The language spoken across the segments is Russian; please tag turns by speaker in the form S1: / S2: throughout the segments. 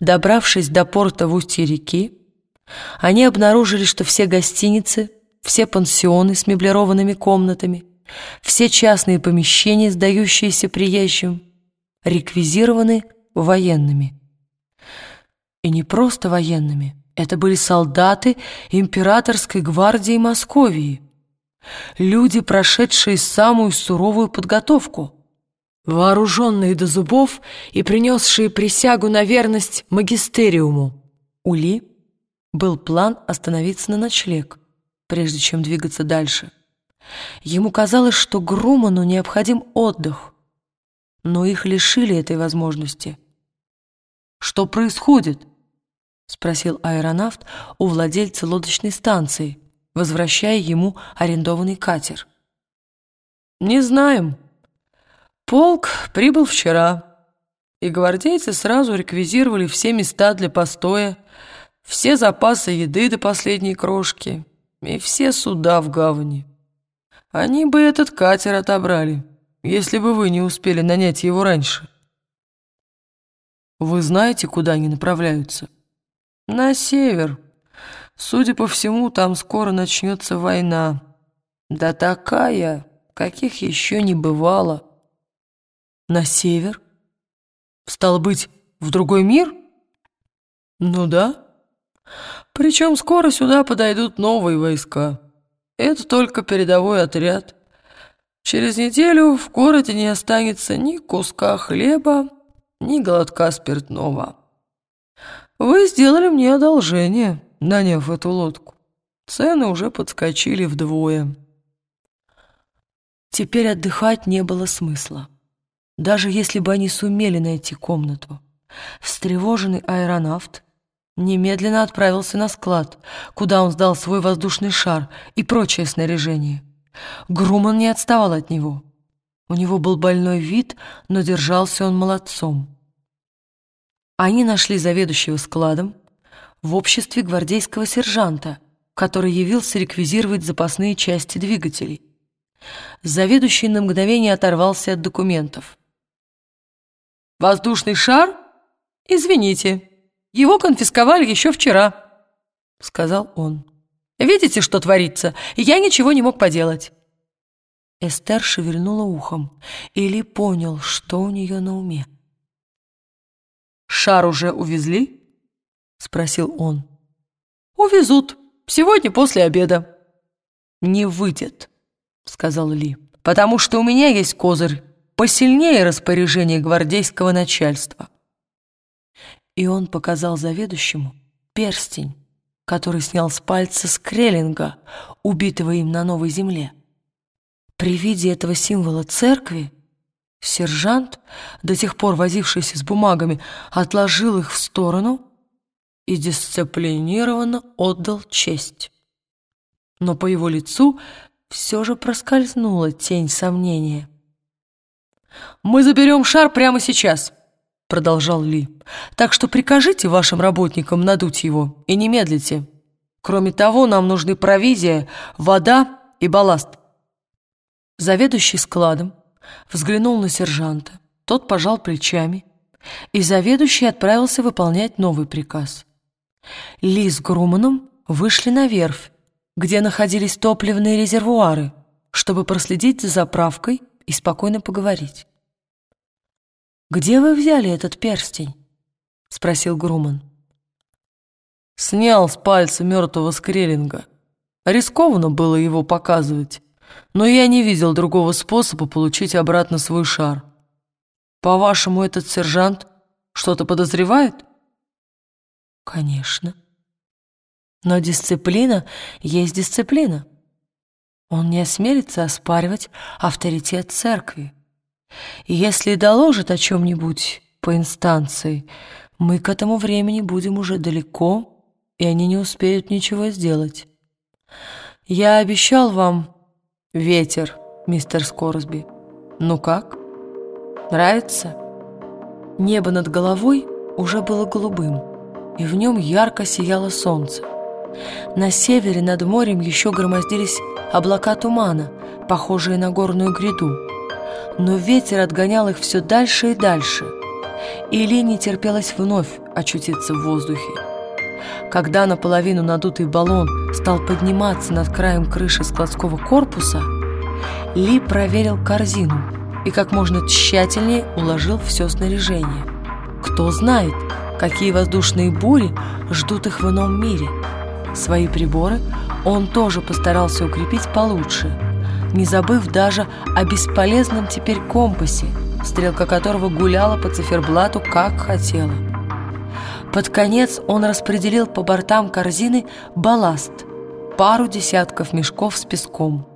S1: Добравшись до порта в устье реки, они обнаружили, что все гостиницы, все пансионы с меблированными комнатами, все частные помещения, сдающиеся приезжим, реквизированы военными. И не просто военными, это были солдаты императорской гвардии Московии, люди, прошедшие самую суровую подготовку, вооруженные до зубов и принесшие присягу на верность магистериуму. У Ли был план остановиться на ночлег, прежде чем двигаться дальше. Ему казалось, что Груману необходим отдых, но их лишили этой возможности. «Что происходит?» — спросил аэронавт у владельца лодочной станции, возвращая ему арендованный катер. «Не знаем. Полк прибыл вчера, и гвардейцы сразу реквизировали все места для постоя, все запасы еды до последней крошки и все суда в гавани. Они бы этот катер отобрали, если бы вы не успели нанять его раньше. Вы знаете, куда они направляются? На север. Судя по всему, там скоро начнется война. Да такая, каких еще не бывало. На север? Стало быть, в другой мир? Ну да. Причем скоро сюда подойдут новые войска. Это только передовой отряд. Через неделю в городе не останется ни куска хлеба, ни глотка спиртного. Вы сделали мне одолжение, наняв эту лодку. Цены уже подскочили вдвое. Теперь отдыхать не было смысла. Даже если бы они сумели найти комнату. Встревоженный аэронавт немедленно отправился на склад, куда он сдал свой воздушный шар и прочее снаряжение. Груман не отставал от него. У него был больной вид, но держался он молодцом. Они нашли заведующего складом в обществе гвардейского сержанта, который явился реквизировать запасные части двигателей. Заведующий на мгновение оторвался от документов. «Воздушный шар? Извините, его конфисковали еще вчера», — сказал он. «Видите, что творится? Я ничего не мог поделать». Эстер шевельнула ухом. Или понял, что у нее на уме. «Шар уже увезли?» — спросил он. «Увезут. Сегодня после обеда». «Не выйдет», — сказал Ли, «потому что у меня есть козырь посильнее распоряжения гвардейского начальства». И он показал заведующему перстень, который снял с пальца Скреллинга, убитого им на Новой Земле. При виде этого символа церкви сержант, до тех пор возившийся с бумагами, отложил их в сторону и дисциплинированно отдал честь. Но по его лицу все же проскользнула тень сомнения. «Мы заберем шар прямо сейчас», — продолжал Ли. «Так что прикажите вашим работникам надуть его и не медлите. Кроме того, нам нужны провизия, вода и балласт». Заведующий складом взглянул на сержанта, тот пожал плечами, и заведующий отправился выполнять новый приказ. Ли с Груманом вышли на верфь, где находились топливные резервуары, чтобы проследить за заправкой и спокойно поговорить. «Где вы взяли этот перстень?» — спросил Груман. «Снял с пальца мертвого скреллинга. Рискованно было его показывать, но я не видел другого способа получить обратно свой шар. По-вашему, этот сержант что-то подозревает?» «Конечно. Но дисциплина есть дисциплина. Он не осмелится оспаривать авторитет церкви. И если доложит о чем-нибудь по инстанции, мы к этому времени будем уже далеко, и они не успеют ничего сделать. Я обещал вам ветер, мистер Скорсби. Ну как? Нравится? Небо над головой уже было голубым, и в нем ярко сияло солнце. На севере над морем еще громоздились облака тумана, похожие на горную гряду но ветер отгонял их все дальше и дальше. и Ли не терпелось вновь очутиться в воздухе. Когда наполовину надутый баллон стал подниматься над краем крыши складского корпуса, Ли проверил корзину и как можно тщательнее уложил все снаряжение. Кто знает, какие воздушные бури ждут их в ином мире. Свои приборы он тоже постарался укрепить получше, не забыв даже о бесполезном теперь компасе, стрелка которого гуляла по циферблату как хотела. Под конец он распределил по бортам корзины балласт, пару десятков мешков с песком.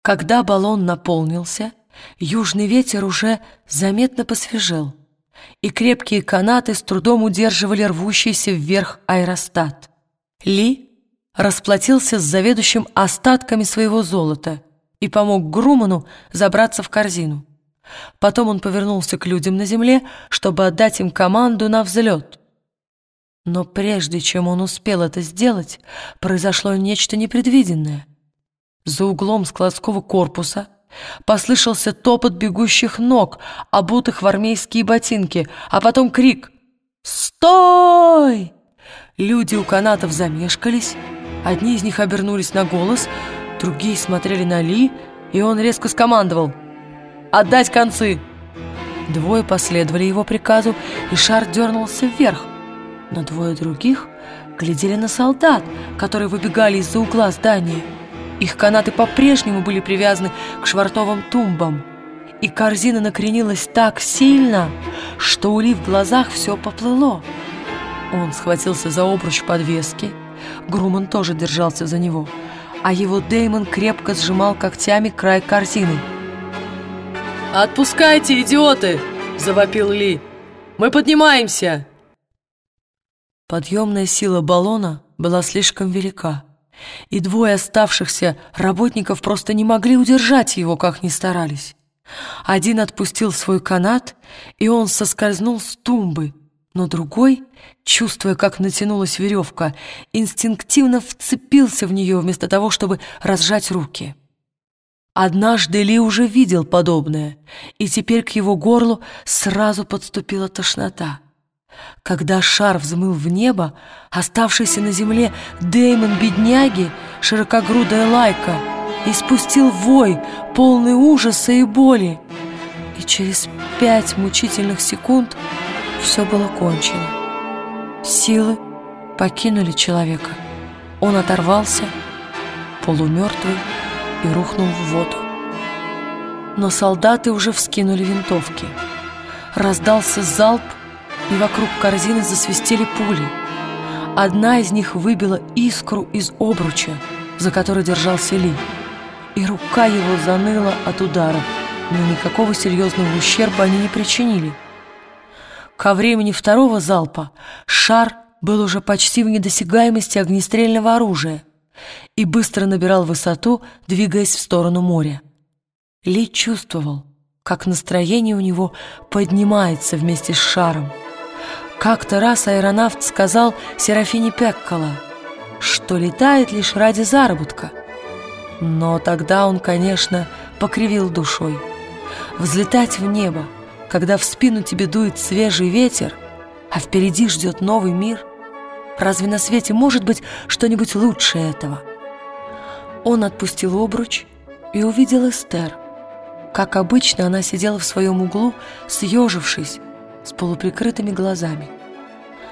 S1: Когда баллон наполнился, южный ветер уже заметно посвежел, и крепкие канаты с трудом удерживали рвущийся вверх аэростат. Ли расплатился с заведующим остатками своего золота и помог Груману забраться в корзину. Потом он повернулся к людям на земле, чтобы отдать им команду на взлет. Но прежде чем он успел это сделать, произошло нечто непредвиденное. За углом складского корпуса послышался топот бегущих ног, обутых в армейские ботинки, а потом крик «Стой!». Люди у канатов замешкались, одни из них обернулись на голос, другие смотрели на Ли, и он резко скомандовал – Отдать концы!» Двое последовали его приказу, и шар дернулся вверх. Но двое других глядели на солдат, которые выбегали из-за угла здания. Их канаты по-прежнему были привязаны к швартовым тумбам. И корзина накренилась так сильно, что у Ли в глазах все поплыло. Он схватился за обруч подвески. Груман тоже держался за него. А его Деймон крепко сжимал когтями край корзины – «Отпускайте, идиоты!» – завопил Ли. «Мы поднимаемся!» Подъемная сила баллона была слишком велика, и двое оставшихся работников просто не могли удержать его, как ни старались. Один отпустил свой канат, и он соскользнул с тумбы, но другой, чувствуя, как натянулась веревка, инстинктивно вцепился в нее вместо того, чтобы разжать руки. Однажды Ли уже видел подобное, и теперь к его горлу сразу подступила тошнота. Когда шар взмыл в небо, оставшийся на земле Дэймон бедняги, широкогрудая лайка, испустил вой, полный ужаса и боли. И через пять мучительных секунд все было кончено. Силы покинули человека. Он оторвался, полумертвый, и рухнул в воду. Но солдаты уже вскинули винтовки. Раздался залп, и вокруг корзины засвистели пули. Одна из них выбила искру из обруча, за который держался Ли, и рука его заныла от удара, но никакого серьезного ущерба они не причинили. Ко времени второго залпа шар был уже почти в недосягаемости огнестрельного оружия — и быстро набирал высоту, двигаясь в сторону моря. Ли чувствовал, как настроение у него поднимается вместе с шаром. Как-то раз аэронавт сказал Серафине Пеккола, что летает лишь ради заработка. Но тогда он, конечно, покривил душой. Взлетать в небо, когда в спину тебе дует свежий ветер, а впереди ждет новый мир — Разве на свете может быть что-нибудь лучше этого? Он отпустил обруч и увидел Эстер. Как обычно, она сидела в своем углу, съежившись, с полуприкрытыми глазами.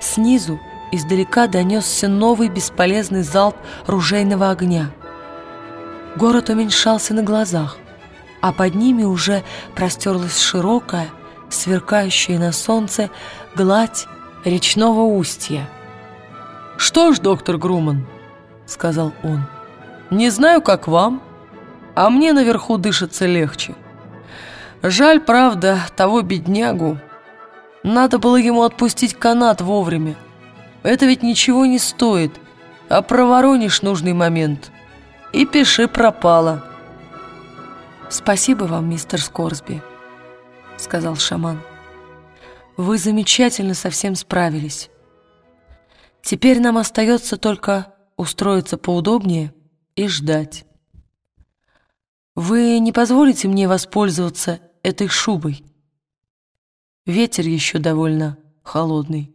S1: Снизу издалека донесся новый бесполезный залп ружейного огня. Город уменьшался на глазах, а под ними уже простерлась широкая, сверкающая на солнце гладь речного устья. «Что ж, доктор Груман», — сказал он, — «не знаю, как вам, а мне наверху дышится легче. Жаль, правда, того беднягу. Надо было ему отпустить канат вовремя. Это ведь ничего не стоит, а проворонишь нужный момент. И пиши пропало». «Спасибо вам, мистер Скорсби», — сказал шаман. «Вы замечательно со всем справились». Теперь нам остается только устроиться поудобнее и ждать. Вы не позволите мне воспользоваться этой шубой?» Ветер еще довольно холодный.